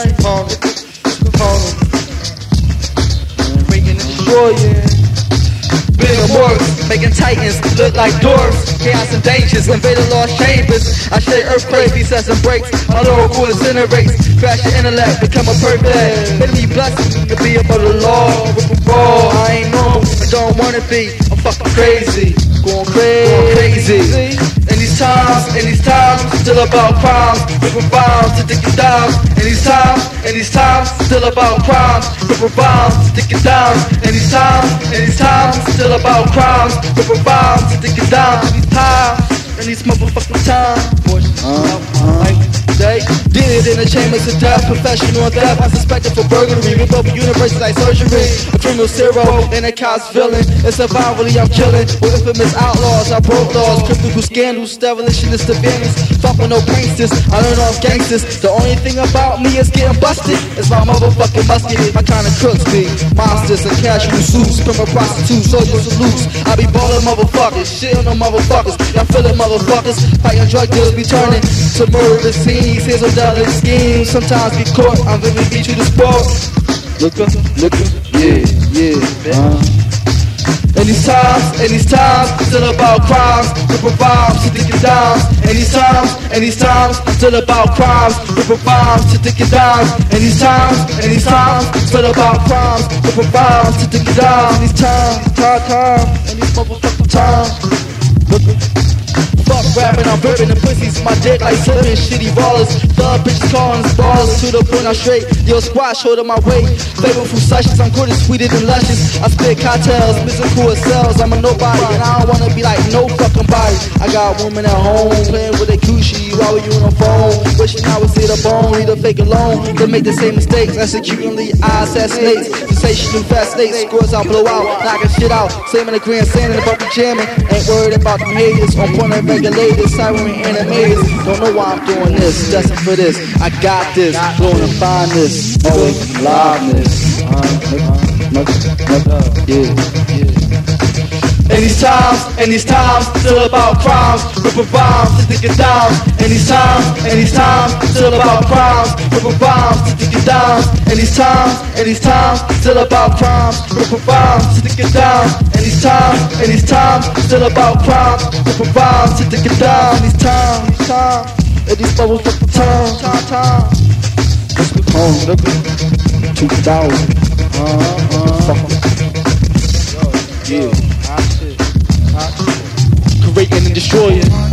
And destroying. Bigger works, making titans look like dwarfs. Chaos and dangers, invading lost chambers. I shake earthquakes, resets and breaks. My cool incinerates. Crash your intellect, become a perfect. Enemy blessing to be above the law. Raw, I ain't normal, I don't wanna be. I'm fucking crazy. Going crazy. In these times, in these times, still about crimes. Ripping bombs to dick down. In these times, in these times, still about crimes. Ripping bombs to dick down. In these times, in these times, still about crimes. Ripping bombs to dick down. In these times, in these motherfucking times. Boys, uh-huh. like they did it in the chambers of death, professional theft. I suspected for burglary, rip over universes like surgery. A criminal zero in a cow's villain. It's survivally I'm killing with infamous outlaws. I broke laws, cryptical scandals, demolitionist abandons. Fuck with no pranksters, I learned off gangsters. The only thing about me is getting busted. It's my motherfucking musket. My kind of crooks be monsters and casual suits, criminal prostitutes, soldiers salutes. I be ballin' motherfuckers, shit on the motherfuckers. Y'all feelin' motherfuckers, fighting drug dealers be turning to murder scenes. Here's a dollar scheme. Sometimes get caught, I'm gonna beat you to sport. Look up, look up, yeah, yeah. Uh. And these times, and these times, still about crimes, ripping bombs to dick and dimes. And these times, and these times, still about crimes, ripping bombs to dick and dimes. And these times, and these times, still about crimes, ripping bombs to dick dimes. And these times, time, time, and these motherfucking times. Look up. Fuck rapping, I'm ripping the pussies, my dick like slipping shitty ballers. Thug bitches calling ballers to the point I'm straight. Yo, squat short of my weight. Flavorful sessions, I'm good and sweeter than luscious. I spit cocktails, missing cool cells. I'm a nobody, and I don't wanna be like no fucking I got a woman at home playing with a coochie while we on the phone. Wishing I would see the bone, need a fake alone. They make the same mistakes, executingly I assassinates. Sensational fast snakes, scores I blow out, knocking shit out. Same in the grandstand in the bucket jamming. Ain't worried about the haters, on point of regulators, siren animators. Don't know why I'm doing this, destined for this. I got this, going to find this. Always liveness. Uh, uh, uh, yeah, yeah. And these times, and these times, still about crimes, ripping bombs to down. And these times, and these times, still about crimes, ripping bombs to down. And these times, and these times, still about crimes, ripping bombs to down. And these times, and these times, still about crimes, ripping bombs to down. These times, these times, and these bubbles motherfucking times, time, time. Let's go home, look at 2000. Uh-huh. Yeah. Destroying.